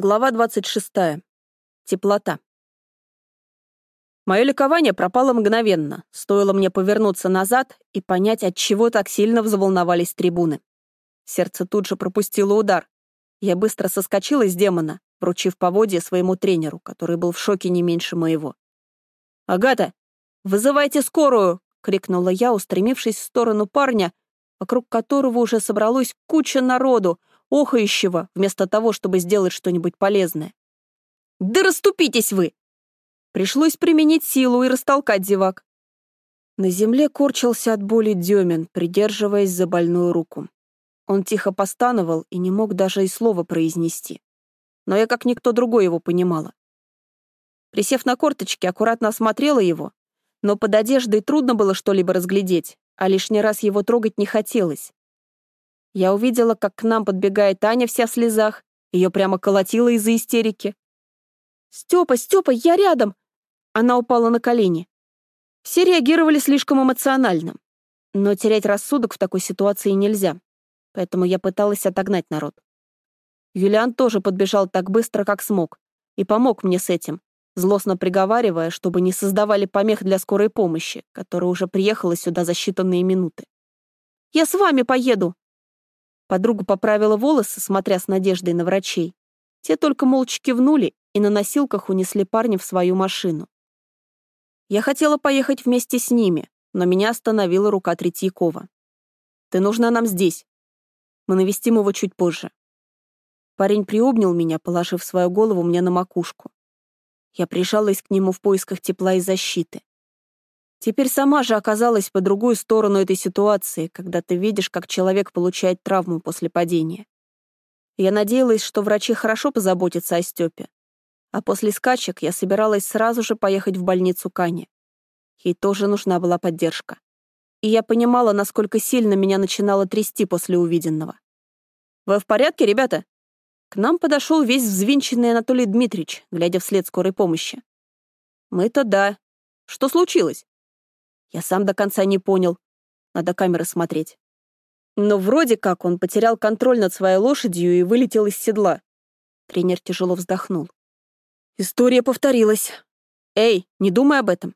Глава 26. Теплота. Мое ликование пропало мгновенно, стоило мне повернуться назад и понять, от чего так сильно взволновались трибуны. Сердце тут же пропустило удар. Я быстро соскочила с демона, вручив поводье своему тренеру, который был в шоке не меньше моего. «Агата, вызывайте скорую!» — крикнула я, устремившись в сторону парня, вокруг которого уже собралось куча народу, охающего, вместо того, чтобы сделать что-нибудь полезное. «Да расступитесь вы!» Пришлось применить силу и растолкать зевак. На земле корчился от боли Демин, придерживаясь за больную руку. Он тихо постановал и не мог даже и слова произнести. Но я, как никто другой, его понимала. Присев на корточки, аккуратно осмотрела его, но под одеждой трудно было что-либо разглядеть, а лишний раз его трогать не хотелось. Я увидела, как к нам подбегает Аня вся в слезах. Ее прямо колотило из-за истерики. «Степа, Степа, я рядом!» Она упала на колени. Все реагировали слишком эмоционально. Но терять рассудок в такой ситуации нельзя. Поэтому я пыталась отогнать народ. Юлиан тоже подбежал так быстро, как смог, и помог мне с этим, злостно приговаривая, чтобы не создавали помех для скорой помощи, которая уже приехала сюда за считанные минуты. «Я с вами поеду!» Подруга поправила волосы, смотря с надеждой на врачей. Те только молча кивнули и на носилках унесли парня в свою машину. Я хотела поехать вместе с ними, но меня остановила рука Третьякова. «Ты нужна нам здесь. Мы навестим его чуть позже». Парень приобнял меня, положив свою голову мне на макушку. Я прижалась к нему в поисках тепла и защиты. Теперь сама же оказалась по другую сторону этой ситуации, когда ты видишь, как человек получает травму после падения. Я надеялась, что врачи хорошо позаботятся о Степе. А после скачек я собиралась сразу же поехать в больницу Кани. Ей тоже нужна была поддержка. И я понимала, насколько сильно меня начинало трясти после увиденного. «Вы в порядке, ребята?» К нам подошел весь взвинченный Анатолий Дмитриевич, глядя вслед скорой помощи. «Мы-то да. Что случилось?» Я сам до конца не понял. Надо камеры смотреть. Но вроде как он потерял контроль над своей лошадью и вылетел из седла. Тренер тяжело вздохнул. История повторилась. Эй, не думай об этом.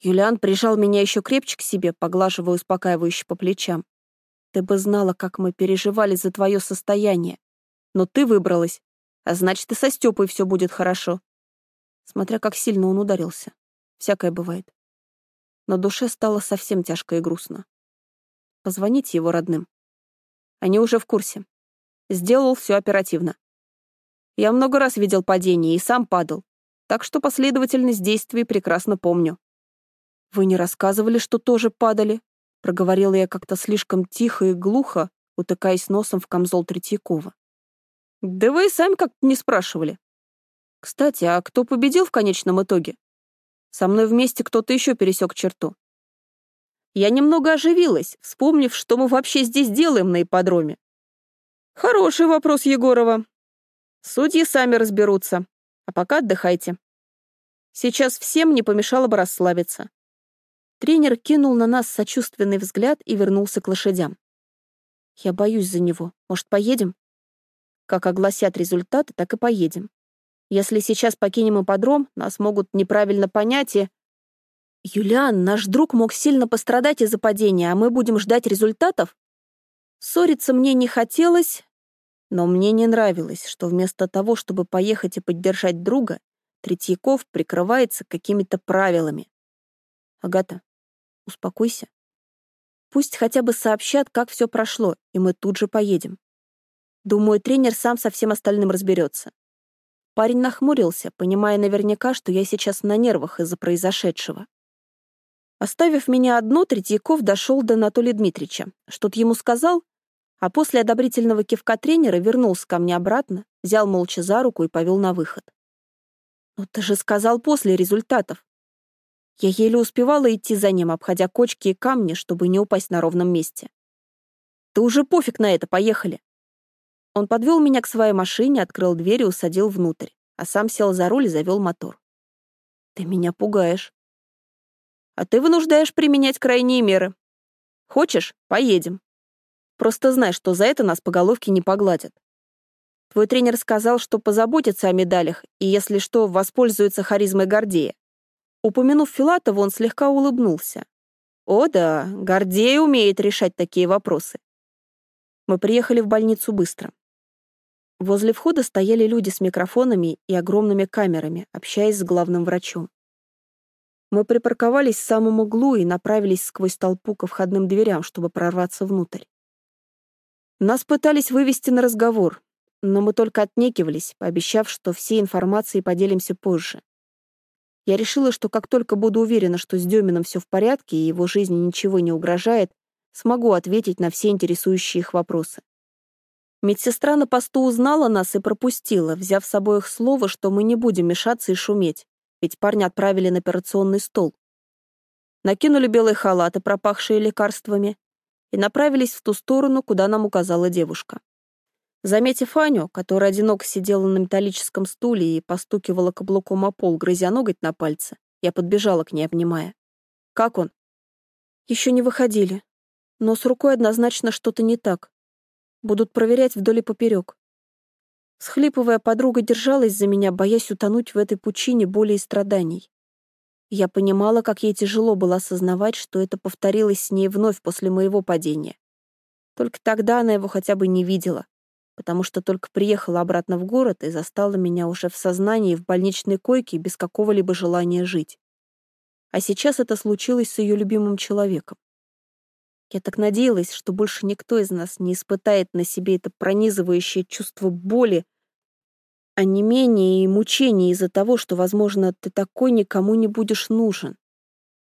Юлиан прижал меня еще крепче к себе, поглаживая успокаивающе по плечам. Ты бы знала, как мы переживали за твое состояние. Но ты выбралась, а значит, и со Степой все будет хорошо. Смотря как сильно он ударился. Всякое бывает. На душе стало совсем тяжко и грустно. Позвоните его родным. Они уже в курсе. Сделал все оперативно. Я много раз видел падение и сам падал, так что последовательность действий прекрасно помню. «Вы не рассказывали, что тоже падали?» проговорила я как-то слишком тихо и глухо, утыкаясь носом в камзол Третьякова. «Да вы и сами как-то не спрашивали. Кстати, а кто победил в конечном итоге?» Со мной вместе кто-то еще пересек черту. Я немного оживилась, вспомнив, что мы вообще здесь делаем на ипподроме. Хороший вопрос, Егорова. Судьи сами разберутся, а пока отдыхайте. Сейчас всем не помешало бы расслабиться. Тренер кинул на нас сочувственный взгляд и вернулся к лошадям. Я боюсь за него. Может, поедем? Как огласят результаты, так и поедем. Если сейчас покинем ипподром, нас могут неправильно понять и... Юлиан, наш друг мог сильно пострадать из-за падения, а мы будем ждать результатов? Ссориться мне не хотелось, но мне не нравилось, что вместо того, чтобы поехать и поддержать друга, Третьяков прикрывается какими-то правилами. Агата, успокойся. Пусть хотя бы сообщат, как все прошло, и мы тут же поедем. Думаю, тренер сам со всем остальным разберется. Парень нахмурился, понимая наверняка, что я сейчас на нервах из-за произошедшего. Оставив меня одну, Третьяков дошел до Анатолия Дмитриевича. Что-то ему сказал, а после одобрительного кивка тренера вернулся ко мне обратно, взял молча за руку и повел на выход. «Но ты же сказал после результатов». Я еле успевала идти за ним, обходя кочки и камни, чтобы не упасть на ровном месте. «Да уже пофиг на это, поехали!» Он подвел меня к своей машине, открыл дверь и усадил внутрь, а сам сел за руль и завел мотор. «Ты меня пугаешь». «А ты вынуждаешь применять крайние меры. Хочешь — поедем. Просто знай, что за это нас по головке не погладят». Твой тренер сказал, что позаботится о медалях и, если что, воспользуется харизмой Гордея. Упомянув Филатова, он слегка улыбнулся. О да, Гордей умеет решать такие вопросы. Мы приехали в больницу быстро. Возле входа стояли люди с микрофонами и огромными камерами, общаясь с главным врачом. Мы припарковались в самом углу и направились сквозь толпу ко входным дверям, чтобы прорваться внутрь. Нас пытались вывести на разговор, но мы только отнекивались, пообещав, что всей информацией поделимся позже. Я решила, что как только буду уверена, что с Демином все в порядке и его жизни ничего не угрожает, смогу ответить на все интересующие их вопросы. Медсестра на посту узнала нас и пропустила, взяв с их слово, что мы не будем мешаться и шуметь, ведь парня отправили на операционный стол. Накинули белые халаты, пропахшие лекарствами, и направились в ту сторону, куда нам указала девушка. Заметив Аню, которая одиноко сидела на металлическом стуле и постукивала каблуком о пол, грызя ноготь на пальце, я подбежала к ней, обнимая. «Как он?» «Еще не выходили. Но с рукой однозначно что-то не так. Будут проверять вдоль и поперек». Схлипывая, подруга держалась за меня, боясь утонуть в этой пучине боли и страданий. Я понимала, как ей тяжело было осознавать, что это повторилось с ней вновь после моего падения. Только тогда она его хотя бы не видела, потому что только приехала обратно в город и застала меня уже в сознании в больничной койке без какого-либо желания жить. А сейчас это случилось с ее любимым человеком. Я так надеялась, что больше никто из нас не испытает на себе это пронизывающее чувство боли, а не менее и мучения из-за того, что, возможно, ты такой никому не будешь нужен.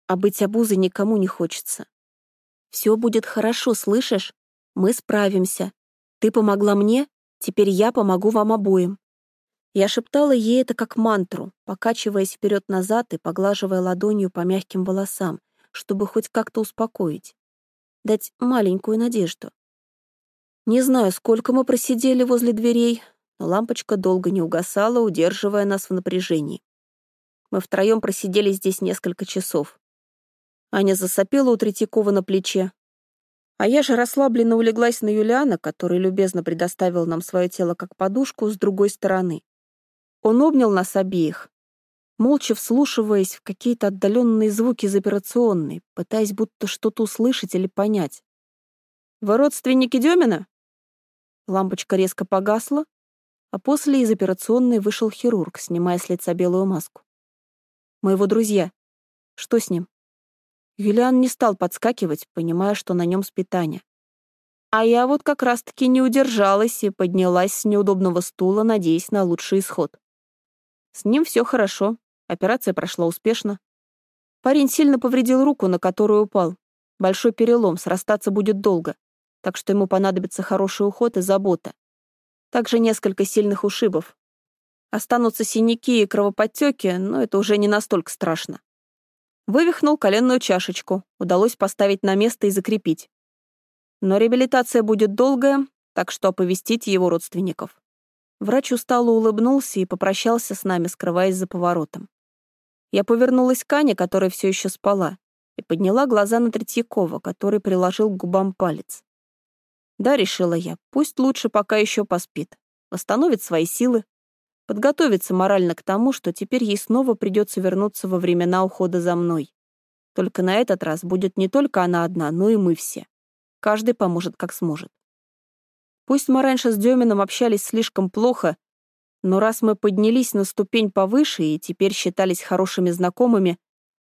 А быть обузой никому не хочется. Все будет хорошо, слышишь? Мы справимся. Ты помогла мне, теперь я помогу вам обоим». Я шептала ей это как мантру, покачиваясь вперед-назад и поглаживая ладонью по мягким волосам, чтобы хоть как-то успокоить. Дать маленькую надежду. Не знаю, сколько мы просидели возле дверей, но лампочка долго не угасала, удерживая нас в напряжении. Мы втроем просидели здесь несколько часов. Аня засопела у Третьякова на плече, а я же расслабленно улеглась на Юлиана, который любезно предоставил нам свое тело как подушку с другой стороны. Он обнял нас обеих, молча вслушиваясь в какие-то отдаленные звуки из операционной, пытаясь будто что-то услышать или понять. «Вы родственники Демина?» Лампочка резко погасла, а после из операционной вышел хирург, снимая с лица белую маску. «Мы его друзья. Что с ним?» Юлиан не стал подскакивать, понимая, что на нем спит Таня. А я вот как раз-таки не удержалась и поднялась с неудобного стула, надеясь на лучший исход. С ним все хорошо, операция прошла успешно. Парень сильно повредил руку, на которую упал. Большой перелом, срастаться будет долго, так что ему понадобится хороший уход и забота. Также несколько сильных ушибов. Останутся синяки и кровоподтеки, но это уже не настолько страшно. Вывихнул коленную чашечку, удалось поставить на место и закрепить. Но реабилитация будет долгая, так что оповестите его родственников. Врач устало улыбнулся и попрощался с нами, скрываясь за поворотом. Я повернулась к Ане, которая все еще спала, и подняла глаза на Третьякова, который приложил к губам палец. Да, решила я, пусть лучше пока еще поспит, восстановит свои силы, подготовиться морально к тому, что теперь ей снова придется вернуться во времена ухода за мной. Только на этот раз будет не только она одна, но и мы все. Каждый поможет, как сможет. Пусть мы раньше с Демином общались слишком плохо, но раз мы поднялись на ступень повыше и теперь считались хорошими знакомыми,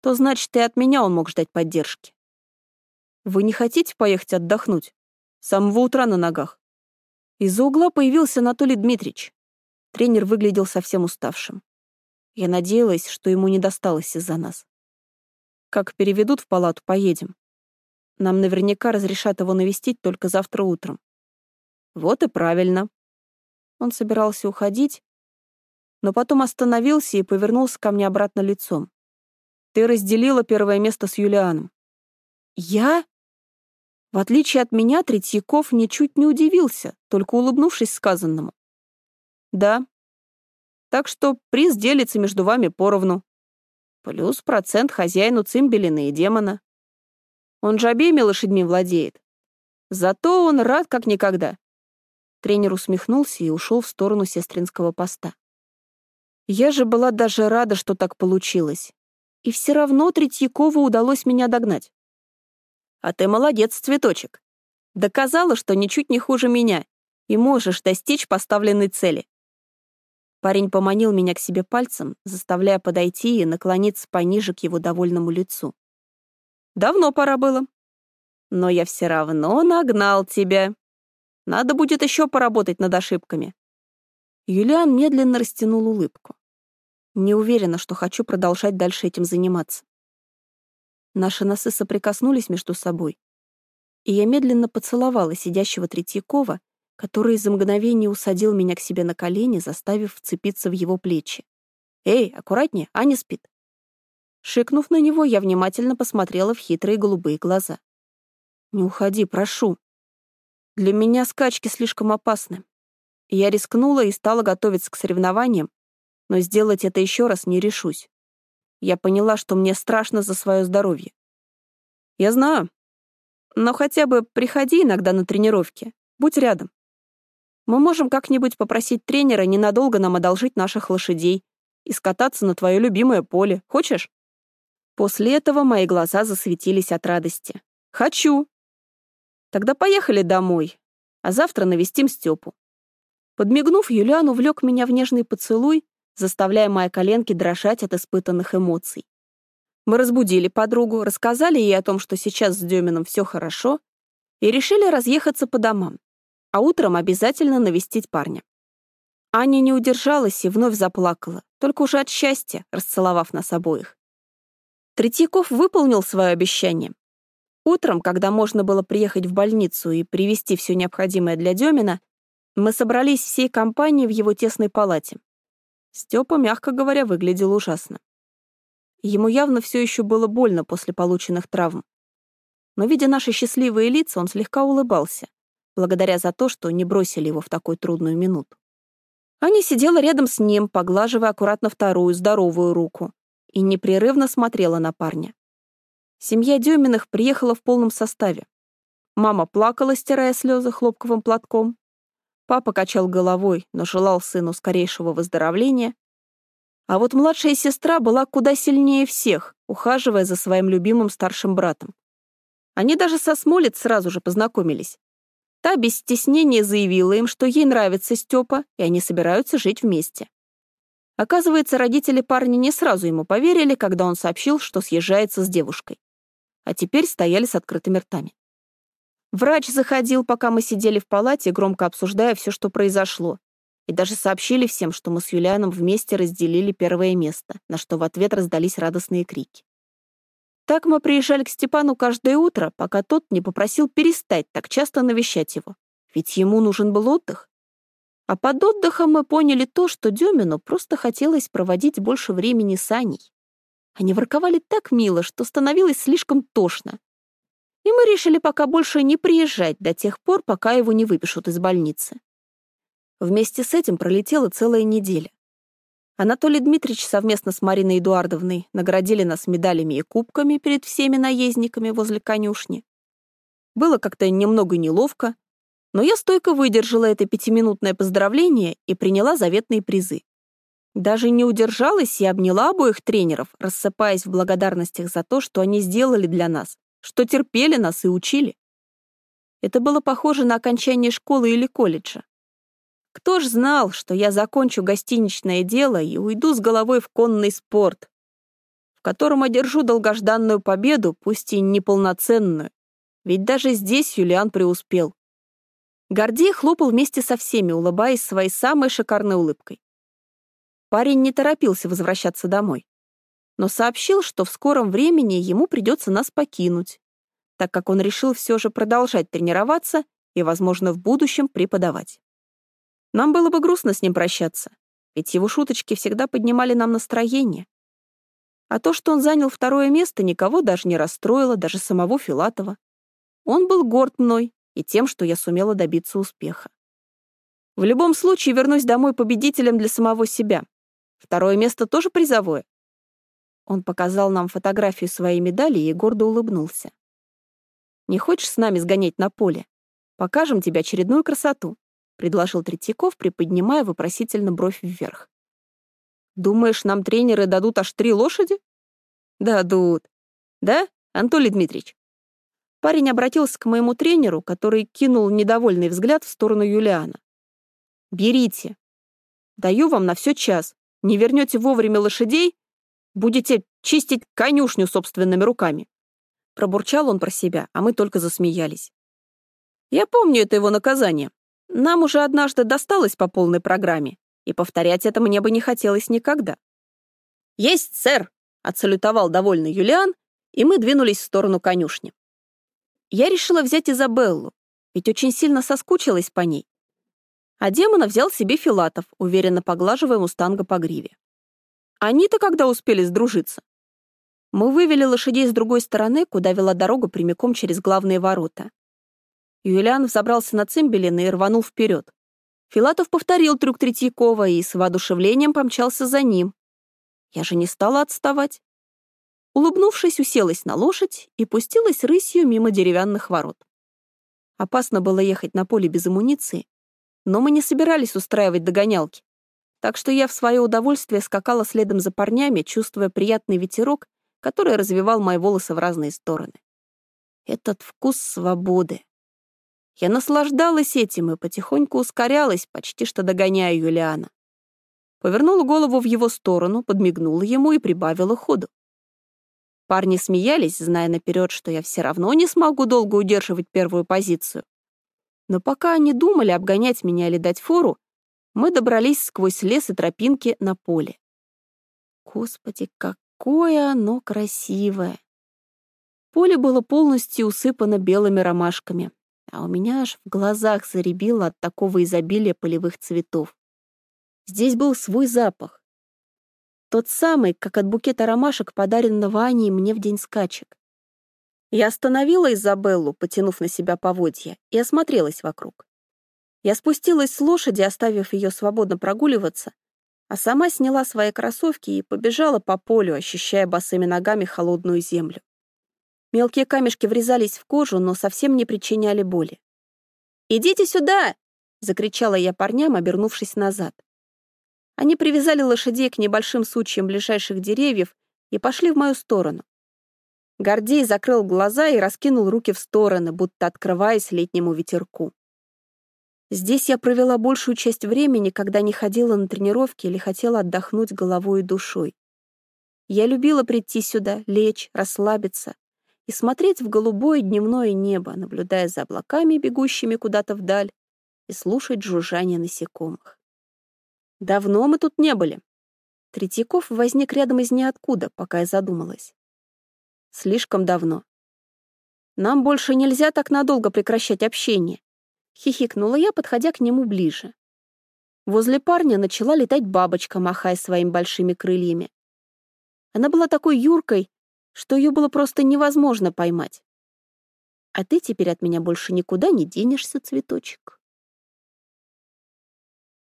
то значит и от меня он мог ждать поддержки. Вы не хотите поехать отдохнуть? С самого утра на ногах. Из-за угла появился Анатолий Дмитриевич. Тренер выглядел совсем уставшим. Я надеялась, что ему не досталось из-за нас. Как переведут в палату, поедем. Нам наверняка разрешат его навестить только завтра утром. Вот и правильно. Он собирался уходить, но потом остановился и повернулся ко мне обратно лицом. Ты разделила первое место с Юлианом. Я? В отличие от меня, Третьяков ничуть не удивился, только улыбнувшись сказанному. Да. Так что приз делится между вами поровну. Плюс процент хозяину Цимбелина и демона. Он же обеими лошадьми владеет. Зато он рад как никогда. Тренер усмехнулся и ушел в сторону сестринского поста. Я же была даже рада, что так получилось. И все равно Третьякову удалось меня догнать. А ты молодец, цветочек. Доказала, что ничуть не хуже меня и можешь достичь поставленной цели. Парень поманил меня к себе пальцем, заставляя подойти и наклониться пониже к его довольному лицу. Давно пора было. Но я все равно нагнал тебя. Надо будет еще поработать над ошибками. Юлиан медленно растянул улыбку. Не уверена, что хочу продолжать дальше этим заниматься. Наши носы соприкоснулись между собой, и я медленно поцеловала сидящего Третьякова, который за мгновение усадил меня к себе на колени, заставив вцепиться в его плечи. «Эй, аккуратнее, Аня спит». Шикнув на него, я внимательно посмотрела в хитрые голубые глаза. «Не уходи, прошу. Для меня скачки слишком опасны. Я рискнула и стала готовиться к соревнованиям, но сделать это еще раз не решусь. Я поняла, что мне страшно за свое здоровье. Я знаю. Но хотя бы приходи иногда на тренировки. Будь рядом. Мы можем как-нибудь попросить тренера ненадолго нам одолжить наших лошадей и скататься на твое любимое поле. Хочешь? После этого мои глаза засветились от радости. Хочу. Тогда поехали домой, а завтра навестим Степу. Подмигнув, Юлиан увлек меня в нежный поцелуй, заставляя мои коленки дрожать от испытанных эмоций. Мы разбудили подругу, рассказали ей о том, что сейчас с Демином все хорошо, и решили разъехаться по домам, а утром обязательно навестить парня. Аня не удержалась и вновь заплакала, только уже от счастья, расцеловав нас обоих. Третьяков выполнил свое обещание. Утром, когда можно было приехать в больницу и привезти все необходимое для Демина, мы собрались всей компанией в его тесной палате. Степа, мягко говоря, выглядел ужасно. Ему явно все еще было больно после полученных травм. Но, видя наши счастливые лица, он слегка улыбался, благодаря за то, что не бросили его в такую трудную минуту. Аня сидела рядом с ним, поглаживая аккуратно вторую, здоровую руку, и непрерывно смотрела на парня. Семья Деминых приехала в полном составе. Мама плакала, стирая слезы хлопковым платком. Папа качал головой, но желал сыну скорейшего выздоровления. А вот младшая сестра была куда сильнее всех, ухаживая за своим любимым старшим братом. Они даже со Смолет сразу же познакомились. Та без стеснения заявила им, что ей нравится Степа, и они собираются жить вместе. Оказывается, родители парня не сразу ему поверили, когда он сообщил, что съезжается с девушкой. А теперь стояли с открытыми ртами. Врач заходил, пока мы сидели в палате, громко обсуждая все, что произошло. И даже сообщили всем, что мы с Юлианом вместе разделили первое место, на что в ответ раздались радостные крики. Так мы приезжали к Степану каждое утро, пока тот не попросил перестать так часто навещать его. Ведь ему нужен был отдых. А под отдыхом мы поняли то, что Демину просто хотелось проводить больше времени с Аней. Они ворковали так мило, что становилось слишком тошно, и мы решили пока больше не приезжать до тех пор, пока его не выпишут из больницы. Вместе с этим пролетела целая неделя. Анатолий Дмитриевич совместно с Мариной Эдуардовной наградили нас медалями и кубками перед всеми наездниками возле конюшни. Было как-то немного неловко, но я стойко выдержала это пятиминутное поздравление и приняла заветные призы. Даже не удержалась и обняла обоих тренеров, рассыпаясь в благодарностях за то, что они сделали для нас, что терпели нас и учили. Это было похоже на окончание школы или колледжа. Кто ж знал, что я закончу гостиничное дело и уйду с головой в конный спорт, в котором одержу долгожданную победу, пусть и неполноценную, ведь даже здесь Юлиан преуспел. Гордей хлопал вместе со всеми, улыбаясь своей самой шикарной улыбкой. Парень не торопился возвращаться домой но сообщил, что в скором времени ему придется нас покинуть, так как он решил все же продолжать тренироваться и, возможно, в будущем преподавать. Нам было бы грустно с ним прощаться, ведь его шуточки всегда поднимали нам настроение. А то, что он занял второе место, никого даже не расстроило, даже самого Филатова. Он был горд мной и тем, что я сумела добиться успеха. В любом случае вернусь домой победителем для самого себя. Второе место тоже призовое. Он показал нам фотографию своей медали и гордо улыбнулся. «Не хочешь с нами сгонять на поле? Покажем тебе очередную красоту. предложил Третьяков, приподнимая вопросительно бровь вверх. «Думаешь, нам тренеры дадут аж три лошади?» «Дадут. Да, Анатолий Дмитриевич?» Парень обратился к моему тренеру, который кинул недовольный взгляд в сторону Юлиана. «Берите. Даю вам на все час. Не вернете вовремя лошадей, будете чистить конюшню собственными руками». Пробурчал он про себя, а мы только засмеялись. Я помню это его наказание. Нам уже однажды досталось по полной программе, и повторять это мне бы не хотелось никогда. «Есть, сэр!» — отсалютовал довольный Юлиан, и мы двинулись в сторону конюшни. Я решила взять Изабеллу, ведь очень сильно соскучилась по ней. А демона взял себе Филатов, уверенно поглаживая мустанга по гриве. Они-то когда успели сдружиться? Мы вывели лошадей с другой стороны, куда вела дорога прямиком через главные ворота. Юлиан взобрался на цимбелин и рванул вперед. Филатов повторил трюк Третьякова и с воодушевлением помчался за ним. Я же не стала отставать. Улыбнувшись, уселась на лошадь и пустилась рысью мимо деревянных ворот. Опасно было ехать на поле без амуниции, но мы не собирались устраивать догонялки. Так что я в свое удовольствие скакала следом за парнями, чувствуя приятный ветерок, который развивал мои волосы в разные стороны. Этот вкус свободы. Я наслаждалась этим и потихоньку ускорялась, почти что догоняя Юлиана. Повернула голову в его сторону, подмигнула ему и прибавила ходу. Парни смеялись, зная наперед, что я все равно не смогу долго удерживать первую позицию. Но пока они думали обгонять меня или дать фору, мы добрались сквозь лес и тропинки на поле. Господи, какое оно красивое! Поле было полностью усыпано белыми ромашками, а у меня аж в глазах заребило от такого изобилия полевых цветов. Здесь был свой запах. Тот самый, как от букета ромашек, подаренного Аней мне в день скачек. Я остановила Изабеллу, потянув на себя поводья, и осмотрелась вокруг. Я спустилась с лошади, оставив ее свободно прогуливаться, а сама сняла свои кроссовки и побежала по полю, ощущая босыми ногами холодную землю. Мелкие камешки врезались в кожу, но совсем не причиняли боли. «Идите сюда!» — закричала я парням, обернувшись назад. Они привязали лошадей к небольшим сучьям ближайших деревьев и пошли в мою сторону. Гордей закрыл глаза и раскинул руки в стороны, будто открываясь летнему ветерку. Здесь я провела большую часть времени, когда не ходила на тренировки или хотела отдохнуть головой и душой. Я любила прийти сюда, лечь, расслабиться, и смотреть в голубое дневное небо, наблюдая за облаками, бегущими куда-то вдаль, и слушать жужжание насекомых. Давно мы тут не были. Третьяков возник рядом из ниоткуда, пока я задумалась. Слишком давно. Нам больше нельзя так надолго прекращать общение. Хихикнула я, подходя к нему ближе. Возле парня начала летать бабочка, махая своими большими крыльями. Она была такой юркой, что ее было просто невозможно поймать. А ты теперь от меня больше никуда не денешься, цветочек.